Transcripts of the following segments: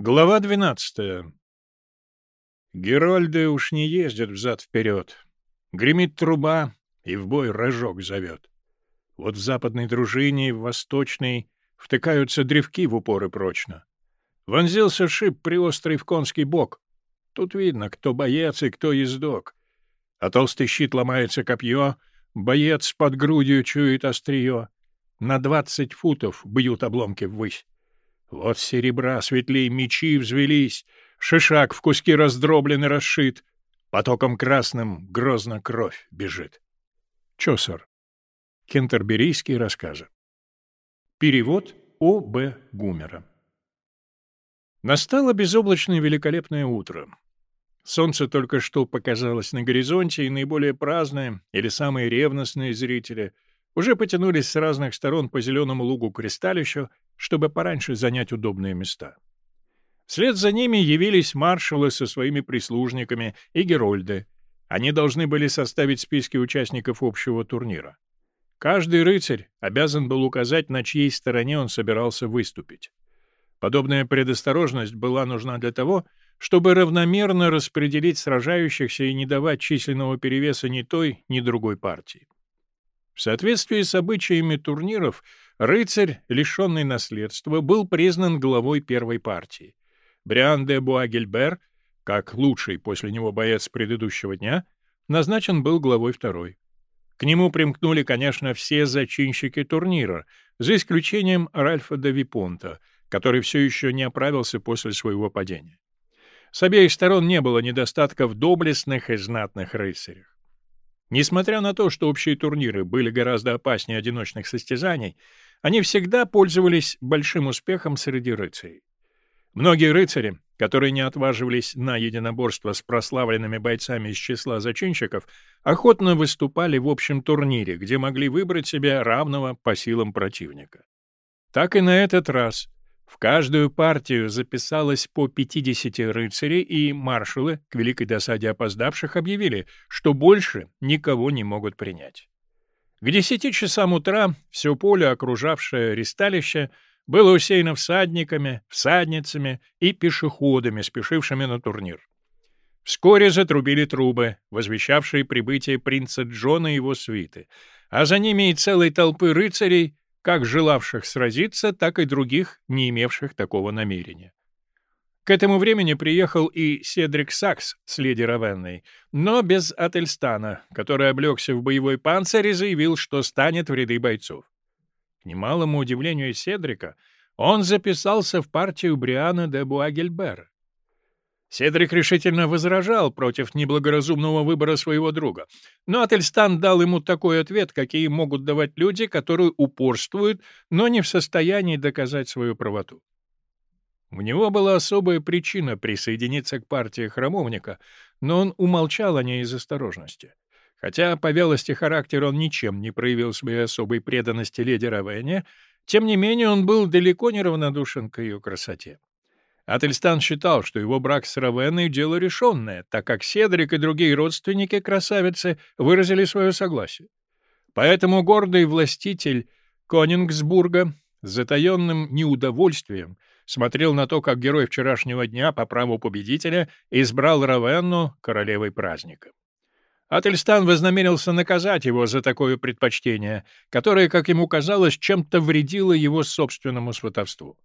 Глава двенадцатая. Герольды уж не ездят взад-вперед. Гремит труба, и в бой рожок зовет. Вот в западной дружине и в восточной втыкаются древки в упоры прочно. Вонзился шип приострый в конский бок. Тут видно, кто боец и кто ездок. А толстый щит ломается копье, боец под грудью чует острие. На двадцать футов бьют обломки ввысь. Вот серебра светлей мечи взвелись, шишак в куски раздроблен и расшит, потоком красным грозно кровь бежит. Чосер. Кентерберийские рассказы. Перевод О. Б. Гумера. Настало безоблачное великолепное утро. Солнце только что показалось на горизонте, и наиболее праздные или самые ревностные зрители уже потянулись с разных сторон по зеленому лугу кристалищу, чтобы пораньше занять удобные места. Вслед за ними явились маршалы со своими прислужниками и герольды. Они должны были составить списки участников общего турнира. Каждый рыцарь обязан был указать, на чьей стороне он собирался выступить. Подобная предосторожность была нужна для того, чтобы равномерно распределить сражающихся и не давать численного перевеса ни той, ни другой партии. В соответствии с обычаями турниров, рыцарь, лишенный наследства, был признан главой первой партии. Бриан де Буагельбер, как лучший после него боец предыдущего дня, назначен был главой второй. К нему примкнули, конечно, все зачинщики турнира, за исключением Ральфа де Випонта, который все еще не оправился после своего падения. С обеих сторон не было недостатка в доблестных и знатных рыцарях. Несмотря на то, что общие турниры были гораздо опаснее одиночных состязаний, они всегда пользовались большим успехом среди рыцарей. Многие рыцари, которые не отваживались на единоборство с прославленными бойцами из числа зачинщиков, охотно выступали в общем турнире, где могли выбрать себе равного по силам противника. Так и на этот раз в каждую партию записалось по 50 рыцарей, и маршалы, к великой досаде опоздавших, объявили, что больше никого не могут принять. К десяти часам утра все поле, окружавшее ристалище, было усеяно всадниками, всадницами и пешеходами, спешившими на турнир. Вскоре затрубили трубы, возвещавшие прибытие принца Джона и его свиты, а за ними и целой толпы рыцарей, как желавших сразиться, так и других, не имевших такого намерения. К этому времени приехал и Седрик Сакс с леди Равенной, но без Ательстана, который облегся в боевой панцирь и заявил, что станет в ряды бойцов. К немалому удивлению Седрика, он записался в партию Бриана де Буагельбера. Седрик решительно возражал против неблагоразумного выбора своего друга, но Ательстан дал ему такой ответ, какие могут давать люди, которые упорствуют, но не в состоянии доказать свою правоту. У него была особая причина присоединиться к партии храмовника, но он умолчал о ней из осторожности. Хотя по вялости характера он ничем не проявил своей особой преданности леди Равене, тем не менее он был далеко не равнодушен к ее красоте. Ательстан считал, что его брак с Равенной — дело решенное, так как Седрик и другие родственники красавицы выразили свое согласие. Поэтому гордый властитель Конингсбурга с затаенным неудовольствием смотрел на то, как герой вчерашнего дня по праву победителя избрал Равенну королевой праздника. Ательстан вознамерился наказать его за такое предпочтение, которое, как ему казалось, чем-то вредило его собственному сватовству.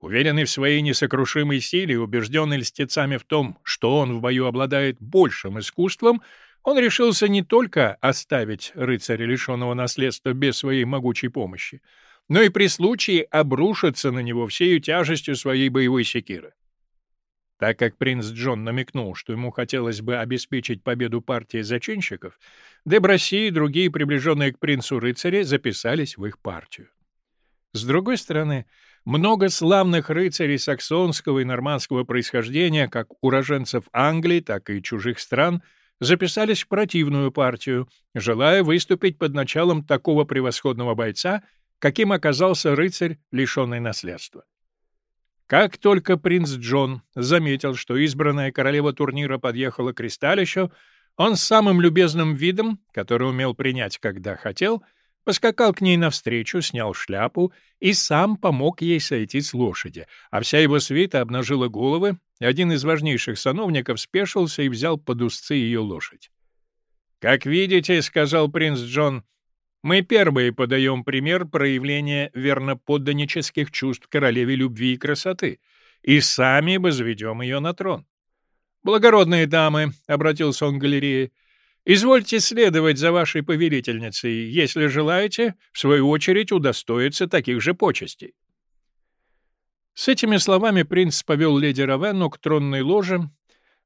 Уверенный в своей несокрушимой силе и убежденный льстецами в том, что он в бою обладает большим искусством, он решился не только оставить рыцаря, лишенного наследства, без своей могучей помощи, но и при случае обрушиться на него всею тяжестью своей боевой секиры. Так как принц Джон намекнул, что ему хотелось бы обеспечить победу партии зачинщиков, Деброси и другие приближенные к принцу рыцари записались в их партию. С другой стороны, много славных рыцарей саксонского и нормандского происхождения, как уроженцев Англии, так и чужих стран, записались в противную партию, желая выступить под началом такого превосходного бойца, каким оказался рыцарь, лишенный наследства. Как только принц Джон заметил, что избранная королева турнира подъехала к ристалищу, он с самым любезным видом, который умел принять, когда хотел, — поскакал к ней навстречу, снял шляпу и сам помог ей сойти с лошади, а вся его свита обнажила головы, и один из важнейших сановников спешился и взял под узцы ее лошадь. «Как видите, — сказал принц Джон, — мы первые подаем пример проявления верноподданнических чувств королеве любви и красоты, и сами возведем ее на трон. «Благородные дамы», — обратился он к галерее, — «извольте следовать за вашей повелительницей, если желаете, в свою очередь, удостоиться таких же почестей». С этими словами принц повел леди Равенну к тронной ложе,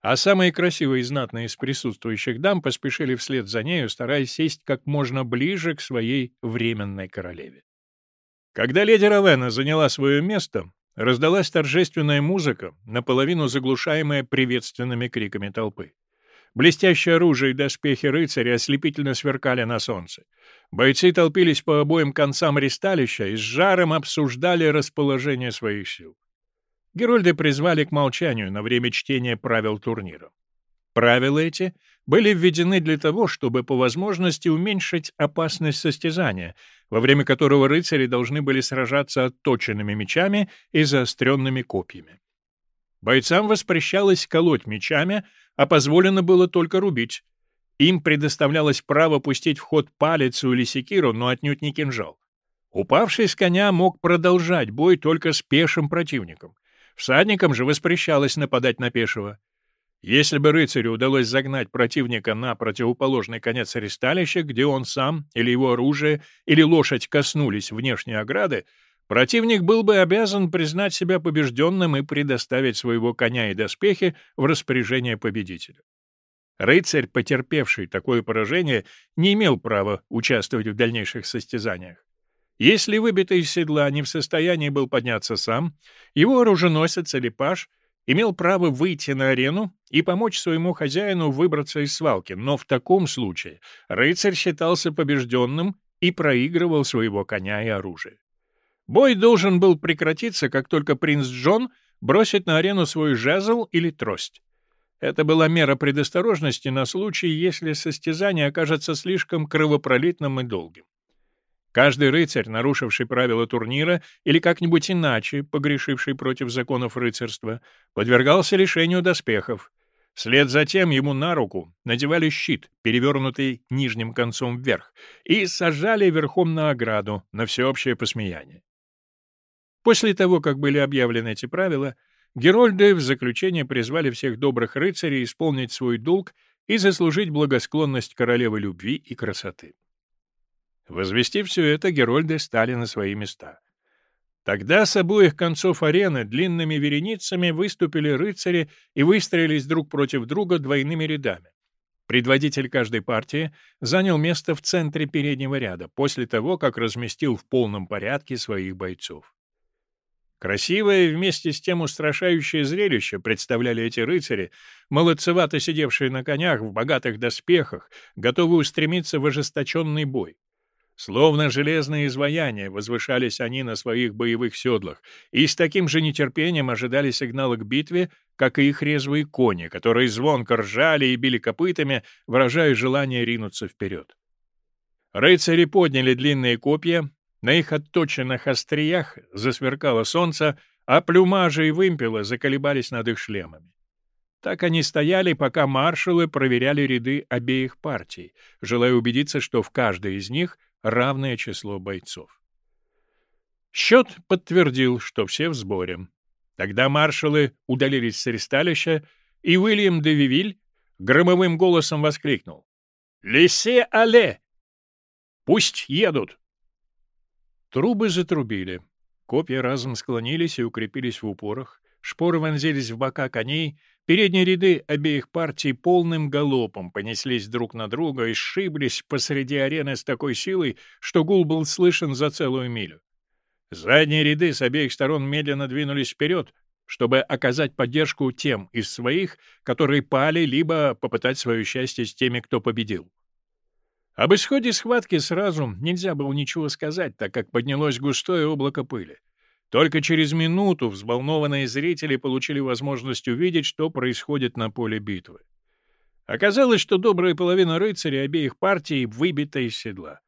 а самые красивые и знатные из присутствующих дам поспешили вслед за нею, стараясь сесть как можно ближе к своей временной королеве. Когда леди Равенна заняла свое место, Раздалась торжественная музыка, наполовину заглушаемая приветственными криками толпы. Блестящее оружие и доспехи рыцаря ослепительно сверкали на солнце. Бойцы толпились по обоим концам ристалища и с жаром обсуждали расположение своих сил. Герольды призвали к молчанию на время чтения правил турнира. Правила эти были введены для того, чтобы по возможности уменьшить опасность состязания, во время которого рыцари должны были сражаться отточенными мечами и заостренными копьями. Бойцам воспрещалось колоть мечами, а позволено было только рубить. Им предоставлялось право пустить в ход палицу или секиру, но отнюдь не кинжал. Упавший с коня мог продолжать бой только с пешим противником. Всадникам же воспрещалось нападать на пешего. Если бы рыцарю удалось загнать противника на противоположный конец аресталища, где он сам или его оружие или лошадь коснулись внешней ограды, противник был бы обязан признать себя побежденным и предоставить своего коня и доспехи в распоряжение победителя. Рыцарь, потерпевший такое поражение, не имел права участвовать в дальнейших состязаниях. Если выбитый из седла не в состоянии был подняться сам, его оруженосец или паж — имел право выйти на арену и помочь своему хозяину выбраться из свалки, но в таком случае рыцарь считался побежденным и проигрывал своего коня и оружие. Бой должен был прекратиться, как только принц Джон бросит на арену свой жезл или трость. Это была мера предосторожности на случай, если состязание окажется слишком кровопролитным и долгим. Каждый рыцарь, нарушивший правила турнира или как-нибудь иначе погрешивший против законов рыцарства, подвергался лишению доспехов. Вслед за тем ему на руку надевали щит, перевернутый нижним концом вверх, и сажали верхом на ограду на всеобщее посмеяние. После того, как были объявлены эти правила, Герольды в заключение призвали всех добрых рыцарей исполнить свой долг и заслужить благосклонность королевы любви и красоты. Возвестив все это, герольды стали на свои места. Тогда с обоих концов арены длинными вереницами выступили рыцари и выстроились друг против друга двойными рядами. Предводитель каждой партии занял место в центре переднего ряда после того, как разместил в полном порядке своих бойцов. Красивое и вместе с тем устрашающее зрелище представляли эти рыцари, молодцевато сидевшие на конях в богатых доспехах, готовые устремиться в ожесточенный бой. Словно железные изваяния возвышались они на своих боевых седлах, и с таким же нетерпением ожидали сигнала к битве, как и их резвые кони, которые звонко ржали и били копытами, выражая желание ринуться вперед. Рыцари подняли длинные копья, на их отточенных остриях засверкало солнце, а плюмажи и вымпелы заколебались над их шлемами. Так они стояли, пока маршалы проверяли ряды обеих партий, желая убедиться, что в каждой из них равное число бойцов. Счет подтвердил, что все в сборе. Тогда маршалы удалились с аресталища, и Уильям де Вивиль громовым голосом воскликнул. «Лесе але! Пусть едут!» Трубы затрубили. Копья разом склонились и укрепились в упорах, шпоры вонзились в бока коней, Передние ряды обеих партий полным галопом понеслись друг на друга и сшиблись посреди арены с такой силой, что гул был слышен за целую милю. Задние ряды с обеих сторон медленно двинулись вперед, чтобы оказать поддержку тем из своих, которые пали, либо попытать свое счастье с теми, кто победил. Об исходе схватки сразу нельзя было ничего сказать, так как поднялось густое облако пыли. Только через минуту взволнованные зрители получили возможность увидеть, что происходит на поле битвы. Оказалось, что добрая половина рыцарей обеих партий выбита из седла.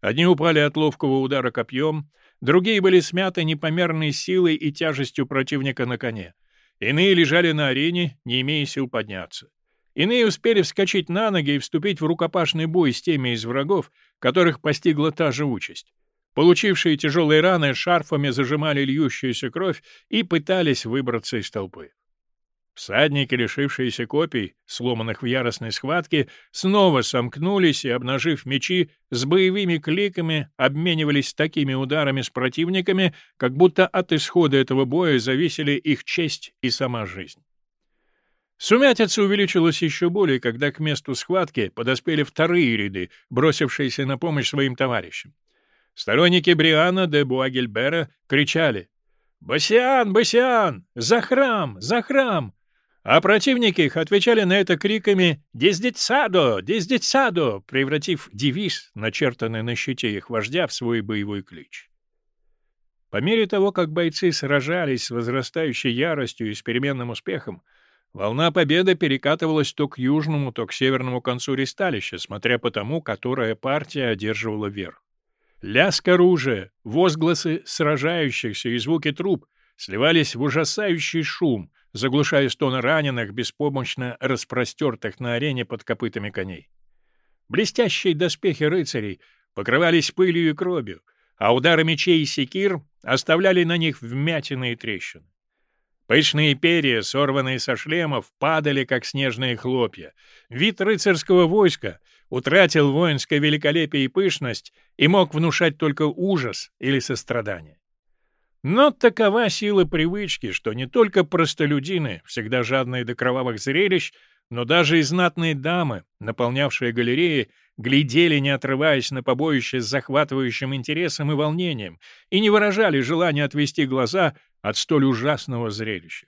Одни упали от ловкого удара копьем, другие были смяты непомерной силой и тяжестью противника на коне. Иные лежали на арене, не имея сил подняться. Иные успели вскочить на ноги и вступить в рукопашный бой с теми из врагов, которых постигла та же участь. Получившие тяжелые раны шарфами зажимали льющуюся кровь и пытались выбраться из толпы. Всадники, лишившиеся копий, сломанных в яростной схватке, снова сомкнулись и, обнажив мечи, с боевыми кликами обменивались такими ударами с противниками, как будто от исхода этого боя зависели их честь и сама жизнь. Сумятица увеличилась еще более, когда к месту схватки подоспели вторые ряды, бросившиеся на помощь своим товарищам. Сторонники Бриана де Буагельбера кричали «Басиан! Басиан! За храм! За храм!» А противники их отвечали на это криками «Диздицадо! Диздицадо!», превратив девиз, начертанный на щите их вождя, в свой боевой клич. По мере того, как бойцы сражались с возрастающей яростью и с переменным успехом, волна победы перекатывалась то к южному, то к северному концу ристалища, смотря по тому, которая партия одерживала верх. Лязг оружия, возгласы сражающихся и звуки труб сливались в ужасающий шум, заглушая стоны раненых, беспомощно распростертых на арене под копытами коней. Блестящие доспехи рыцарей покрывались пылью и кровью, а удары мечей и секир оставляли на них вмятины и трещины. Пышные перья, сорванные со шлемов, падали, как снежные хлопья. Вид рыцарского войска утратил воинское великолепие и пышность и мог внушать только ужас или сострадание. Но такова сила привычки, что не только простолюдины, всегда жадные до кровавых зрелищ, но даже и знатные дамы, наполнявшие галереи, глядели, не отрываясь на побоище с захватывающим интересом и волнением, и не выражали желания отвести глаза от столь ужасного зрелища.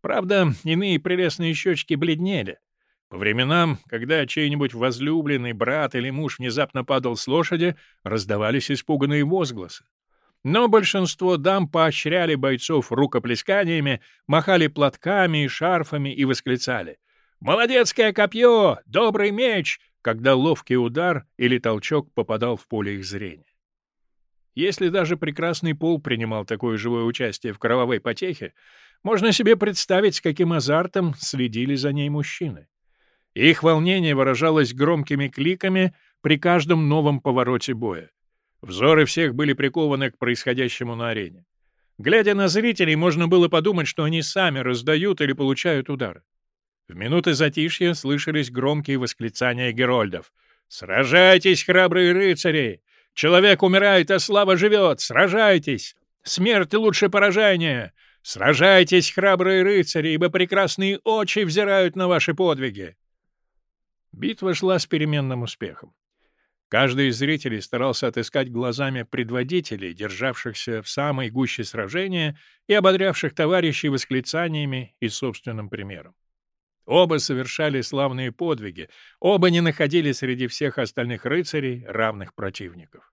Правда, иные прелестные щечки бледнели. По временам, когда чей-нибудь возлюбленный брат или муж внезапно падал с лошади, раздавались испуганные возгласы. Но большинство дам поощряли бойцов рукоплесканиями, махали платками и шарфами и восклицали «Молодецкое копье! Добрый меч!» когда ловкий удар или толчок попадал в поле их зрения. Если даже прекрасный пол принимал такое живое участие в кровавой потехе, можно себе представить, с каким азартом следили за ней мужчины. Их волнение выражалось громкими кликами при каждом новом повороте боя. Взоры всех были прикованы к происходящему на арене. Глядя на зрителей, можно было подумать, что они сами раздают или получают удары. В минуты затишья слышались громкие восклицания герольдов. «Сражайтесь, храбрые рыцари! Человек умирает, а слава живет! Сражайтесь! Смерть лучше поражения! Сражайтесь, храбрые рыцари, ибо прекрасные очи взирают на ваши подвиги!» Битва шла с переменным успехом. Каждый из зрителей старался отыскать глазами предводителей, державшихся в самой гуще сражения и ободрявших товарищей восклицаниями и собственным примером. Оба совершали славные подвиги, оба не находили среди всех остальных рыцарей равных противников.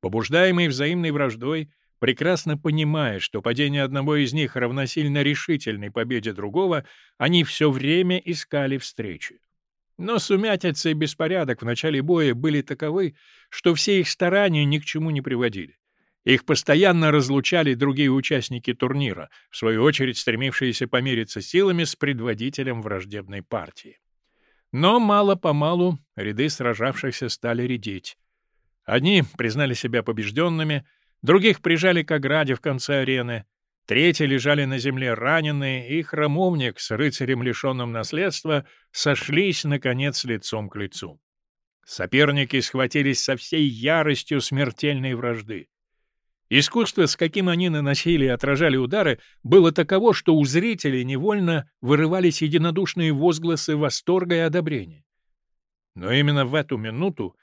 Побуждаемые взаимной враждой, прекрасно понимая, что падение одного из них равносильно решительной победе другого, они все время искали встречи. Но сумятица и беспорядок в начале боя были таковы, что все их старания ни к чему не приводили. Их постоянно разлучали другие участники турнира, в свою очередь стремившиеся помериться силами с предводителем враждебной партии. Но мало-помалу ряды сражавшихся стали редеть. Одни признали себя побежденными, других прижали к ограде в конце арены, Третьи лежали на земле раненые, и храмовник с рыцарем, лишенным наследства, сошлись, наконец, лицом к лицу. Соперники схватились со всей яростью смертельной вражды. Искусство, с каким они наносили и отражали удары, было таково, что у зрителей невольно вырывались единодушные возгласы восторга и одобрения. Но именно в эту минуту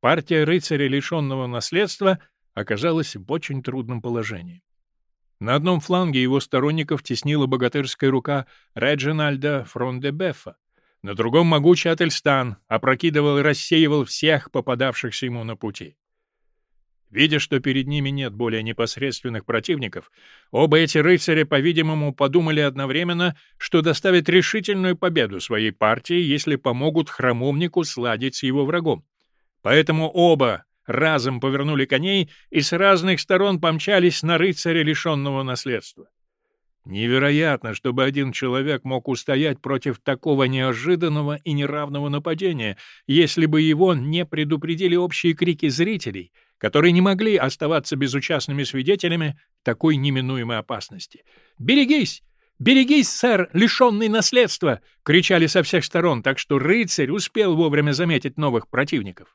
партия рыцаря, лишенного наследства, оказалась в очень трудном положении. На одном фланге его сторонников теснила богатырская рука Реджинальда Фрондебефа, на другом могучий Ательстан опрокидывал и рассеивал всех попадавшихся ему на пути. Видя, что перед ними нет более непосредственных противников, оба эти рыцаря, по-видимому, подумали одновременно, что доставят решительную победу своей партии, если помогут храмовнику сладить с его врагом. Поэтому оба разом повернули коней и с разных сторон помчались на рыцаря, лишенного наследства. Невероятно, чтобы один человек мог устоять против такого неожиданного и неравного нападения, если бы его не предупредили общие крики зрителей, которые не могли оставаться безучастными свидетелями такой неминуемой опасности. «Берегись! «Берегись, сэр, лишенный наследства!» — кричали со всех сторон, так что рыцарь успел вовремя заметить новых противников.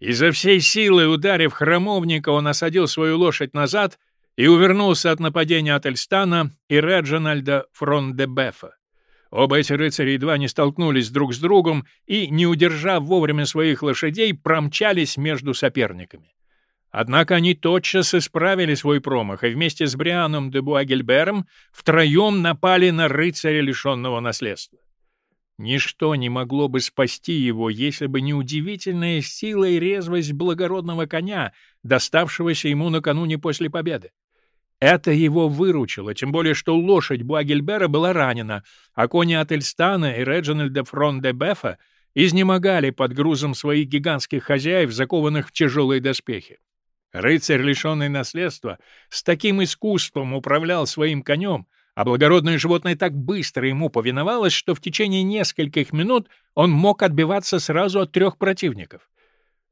Изо всей силы ударив храмовника, он осадил свою лошадь назад и увернулся от нападения Ательстана и Реджинальда Фрондебефа. Оба эти рыцари едва не столкнулись друг с другом и, не удержав вовремя своих лошадей, промчались между соперниками. Однако они тотчас исправили свой промах и вместе с Брианом де Буагельбером втроем напали на рыцаря, лишенного наследства. Ничто не могло бы спасти его, если бы не удивительная сила и резвость благородного коня, доставшегося ему накануне после победы. Это его выручило, тем более что лошадь Буагельбера была ранена, а кони Ательстана и Реджинальда Фрон де Бефа изнемогали под грузом своих гигантских хозяев, закованных в тяжелые доспехи. Рыцарь, лишенный наследства, с таким искусством управлял своим конем, а благородное животное так быстро ему повиновалось, что в течение нескольких минут он мог отбиваться сразу от трех противников.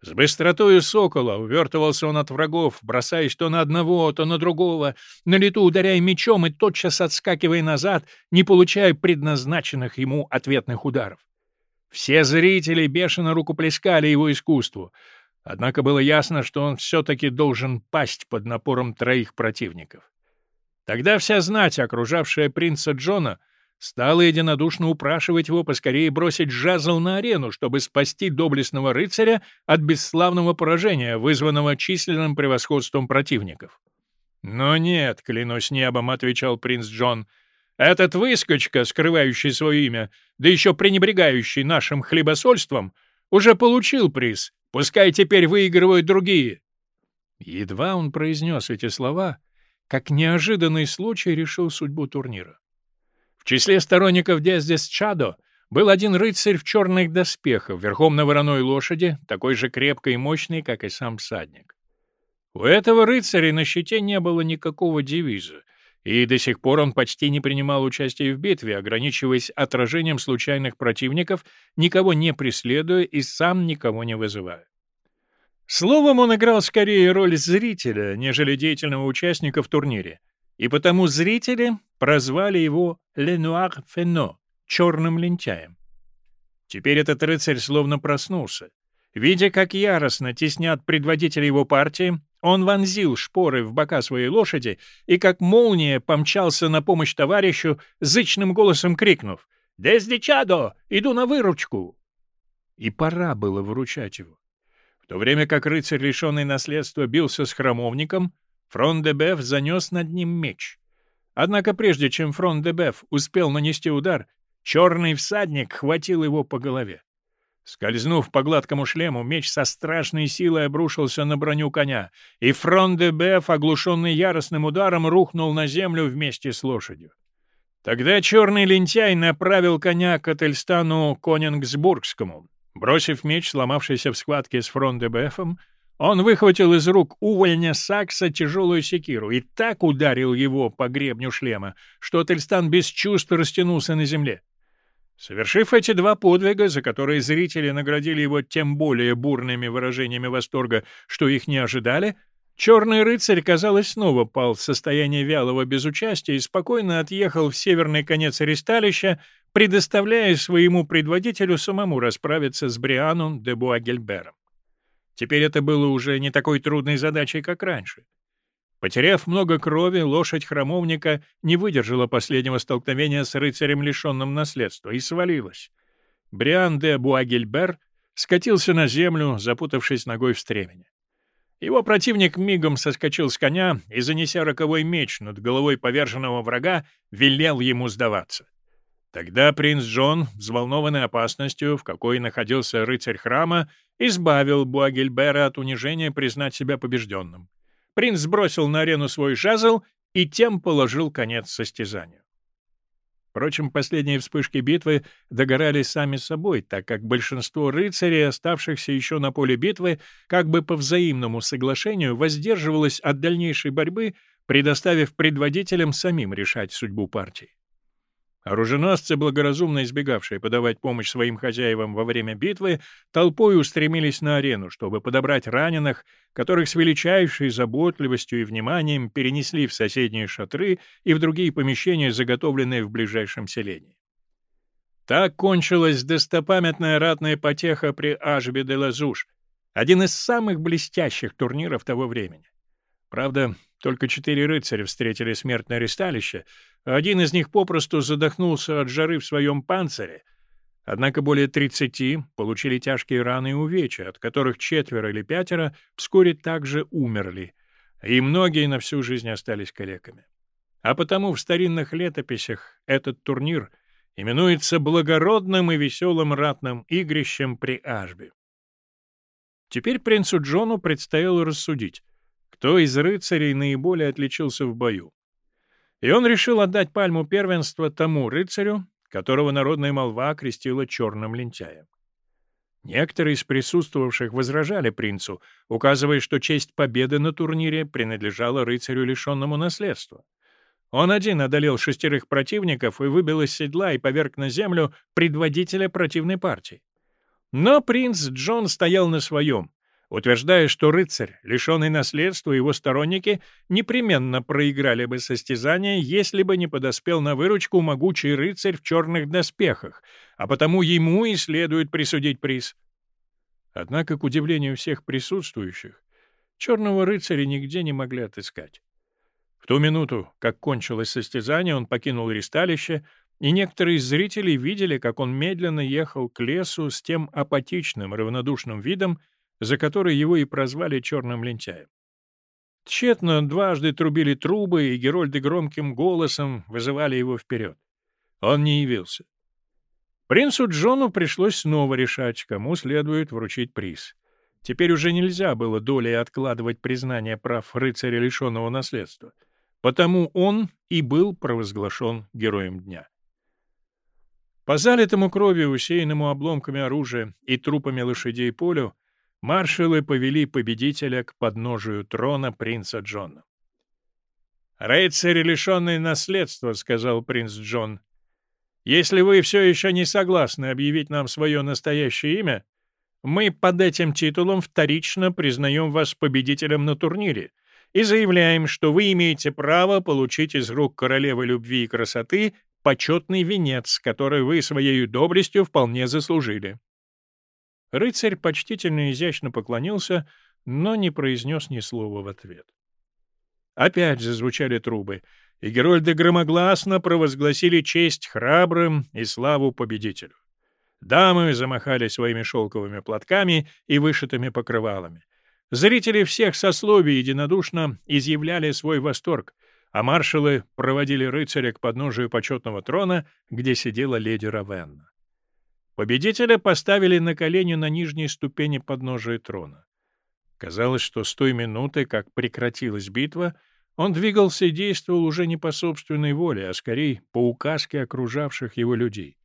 С быстротою сокола увертывался он от врагов, бросаясь то на одного, то на другого, на лету ударяя мечом и тотчас отскакивая назад, не получая предназначенных ему ответных ударов. Все зрители бешено рукоплескали его искусству, Однако было ясно, что он все-таки должен пасть под напором троих противников. Тогда вся знать, окружавшая принца Джона, стала единодушно упрашивать его поскорее бросить жезл на арену, чтобы спасти доблестного рыцаря от бесславного поражения, вызванного численным превосходством противников. «Но нет, клянусь небом», — отвечал принц Джон, — «этот выскочка, скрывающий свое имя, да еще пренебрегающий нашим хлебосольством, уже получил приз, Пускай теперь выигрывают другие!» Едва он произнес эти слова, как неожиданный случай решил судьбу турнира. В числе сторонников Дездес Чадо был один рыцарь в черных доспехах, верхом на вороной лошади, такой же крепкой и мощной, как и сам всадник. У этого рыцаря на щите не было никакого девиза, и до сих пор он почти не принимал участия в битве, ограничиваясь отражением случайных противников, никого не преследуя и сам никого не вызывая. Словом, он играл скорее роль зрителя, нежели деятельного участника в турнире, и потому зрители прозвали его «Le Noir Fenot» — «черным лентяем». Теперь этот рыцарь словно проснулся. Видя, как яростно теснят предводителя его партии, он вонзил шпоры в бока своей лошади и, как молния, помчался на помощь товарищу, зычным голосом крикнув «Дездичадо! Иду на выручку!» И пора было выручать его. В то время как рыцарь, лишенный наследства, бился с храмовником, Фрон де Беф занес над ним меч. Однако прежде чем Фрон де Беф успел нанести удар, черный всадник хватил его по голове. Скользнув по гладкому шлему, меч со страшной силой обрушился на броню коня, и фронт де Беф, оглушенный яростным ударом, рухнул на землю вместе с лошадью. Тогда черный лентяй направил коня к Ательстану Конингсбургскому. Бросив меч, сломавшийся в схватке с фронт де Бефом, он выхватил из рук увольня Сакса тяжелую секиру и так ударил его по гребню шлема, что Ательстан без чувств растянулся на земле. Совершив эти два подвига, за которые зрители наградили его тем более бурными выражениями восторга, что их не ожидали, черный рыцарь, казалось, снова пал в состояние вялого безучастия и спокойно отъехал в северный конец аресталища, предоставляя своему предводителю самому расправиться с Брианом де Буагельбером. Теперь это было уже не такой трудной задачей, как раньше. Потеряв много крови, лошадь храмовника не выдержала последнего столкновения с рыцарем, лишенным наследства, и свалилась. Бриан де Буагельбер скатился на землю, запутавшись ногой в стремени. Его противник мигом соскочил с коня и, занеся роковой меч над головой поверженного врага, велел ему сдаваться. Тогда принц Джон, взволнованный опасностью, в какой находился рыцарь храма, избавил Буагельбера от унижения признать себя побежденным принц сбросил на арену свой жезл и тем положил конец состязанию. Впрочем, последние вспышки битвы догорали сами собой, так как большинство рыцарей, оставшихся еще на поле битвы, как бы по взаимному соглашению воздерживалось от дальнейшей борьбы, предоставив предводителям самим решать судьбу партии. Оруженосцы, благоразумно избегавшие подавать помощь своим хозяевам во время битвы, толпой устремились на арену, чтобы подобрать раненых, которых с величайшей заботливостью и вниманием перенесли в соседние шатры и в другие помещения, заготовленные в ближайшем селении. Так кончилась достопамятная ратная потеха при Ажбе де Лазуш, один из самых блестящих турниров того времени. Правда, только четыре рыцаря встретили смертное ресталище, а один из них попросту задохнулся от жары в своем панцире. Однако более тридцати получили тяжкие раны и увечья, от которых четверо или пятеро вскоре также умерли, и многие на всю жизнь остались калеками. А потому в старинных летописях этот турнир именуется благородным и веселым ратным игрищем при Ашбе. Теперь принцу Джону предстояло рассудить, кто из рыцарей наиболее отличился в бою. И он решил отдать пальму первенства тому рыцарю, которого народная молва крестила черным лентяем. Некоторые из присутствовавших возражали принцу, указывая, что честь победы на турнире принадлежала рыцарю, лишенному наследства. Он один одолел шестерых противников и выбил из седла и поверг на землю предводителя противной партии. Но принц Джон стоял на своем, утверждая, что рыцарь, лишенный наследства, его сторонники непременно проиграли бы состязание, если бы не подоспел на выручку могучий рыцарь в черных доспехах, а потому ему и следует присудить приз. Однако, к удивлению всех присутствующих, черного рыцаря нигде не могли отыскать. В ту минуту, как кончилось состязание, он покинул ристалище, и некоторые из зрителей видели, как он медленно ехал к лесу с тем апатичным, равнодушным видом, за который его и прозвали «черным лентяем». Тщетно дважды трубили трубы, и Герольды громким голосом вызывали его вперед. Он не явился. Принцу Джону пришлось снова решать, кому следует вручить приз. Теперь уже нельзя было долей откладывать признание прав рыцаря, лишенного наследства. Потому он и был провозглашен героем дня. По залитому кровью, усеянному обломками оружия и трупами лошадей полю, маршалы повели победителя к подножию трона принца Джона. «Рыцарь, лишенный наследства», — сказал принц Джон. «Если вы все еще не согласны объявить нам свое настоящее имя, мы под этим титулом вторично признаем вас победителем на турнире и заявляем, что вы имеете право получить из рук королевы любви и красоты почетный венец, который вы своей доблестью вполне заслужили». Рыцарь почтительно и изящно поклонился, но не произнес ни слова в ответ. Опять зазвучали трубы, и Герольды громогласно провозгласили честь храбрым и славу победителю. Дамы замахали своими шелковыми платками и вышитыми покрывалами. Зрители всех сословий единодушно изъявляли свой восторг, а маршалы проводили рыцаря к подножию почетного трона, где сидела леди Равенна. Победителя поставили на колени на нижней ступени подножия трона. Казалось, что с той минуты, как прекратилась битва, он двигался и действовал уже не по собственной воле, а скорее по указке окружавших его людей.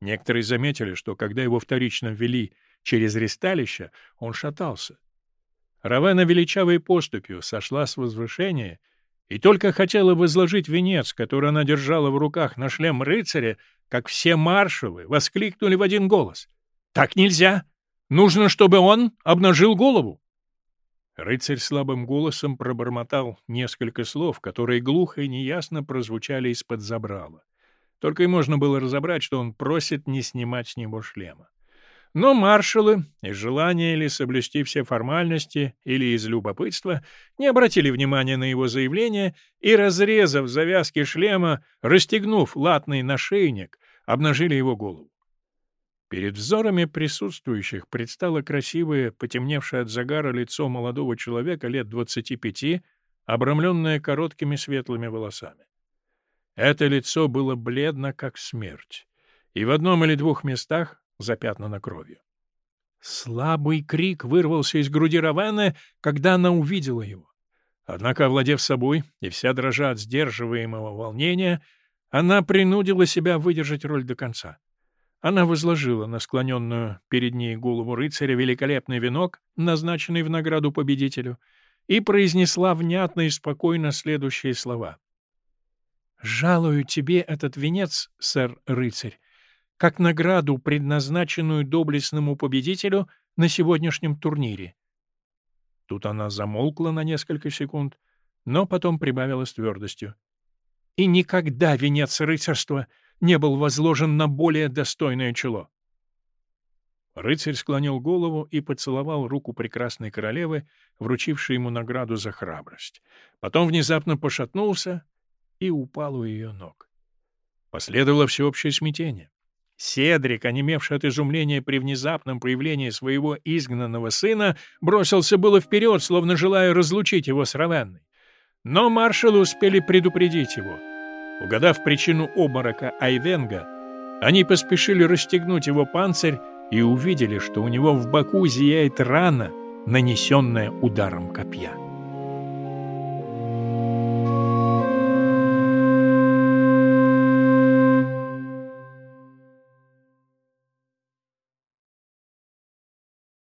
Некоторые заметили, что когда его вторично ввели через ресталище, он шатался. Равена величавой поступью сошла с возвышения и только хотела возложить венец, который она держала в руках на шлем рыцаря, как все маршалы воскликнули в один голос. «Так нельзя! Нужно, чтобы он обнажил голову!» Рыцарь слабым голосом пробормотал несколько слов, которые глухо и неясно прозвучали из-под забрала. Только и можно было разобрать, что он просит не снимать с него шлема. Но маршалы, из желания или соблюсти все формальности, или из любопытства, не обратили внимания на его заявление и, разрезав завязки шлема, расстегнув латный нашейник, обнажили его голову. Перед взорами присутствующих предстало красивое, потемневшее от загара лицо молодого человека лет двадцати пяти, обрамленное короткими светлыми волосами. Это лицо было бледно, как смерть, и в одном или двух местах запятнана кровью. Слабый крик вырвался из груди Равены, когда она увидела его. Однако, овладев собой и вся дрожа от сдерживаемого волнения, Она принудила себя выдержать роль до конца. Она возложила на склоненную перед ней голову рыцаря великолепный венок, назначенный в награду победителю, и произнесла внятно и спокойно следующие слова. «Жалую тебе этот венец, сэр-рыцарь, как награду, предназначенную доблестному победителю на сегодняшнем турнире». Тут она замолкла на несколько секунд, но потом прибавила с твердостью. «И никогда венец рыцарства не был возложен на более достойное чело». Рыцарь склонил голову и поцеловал руку прекрасной королевы, вручившей ему награду за храбрость. Потом внезапно пошатнулся и упал у ее ног. Последовало всеобщее смятение. Седрик, онемевший от изумления при внезапном появлении своего изгнанного сына, бросился было вперед, словно желая разлучить его с Равенной. Но маршалы успели предупредить его. Угадав причину обморока Айвенга, они поспешили расстегнуть его панцирь и увидели, что у него в боку зияет рана, нанесенная ударом копья.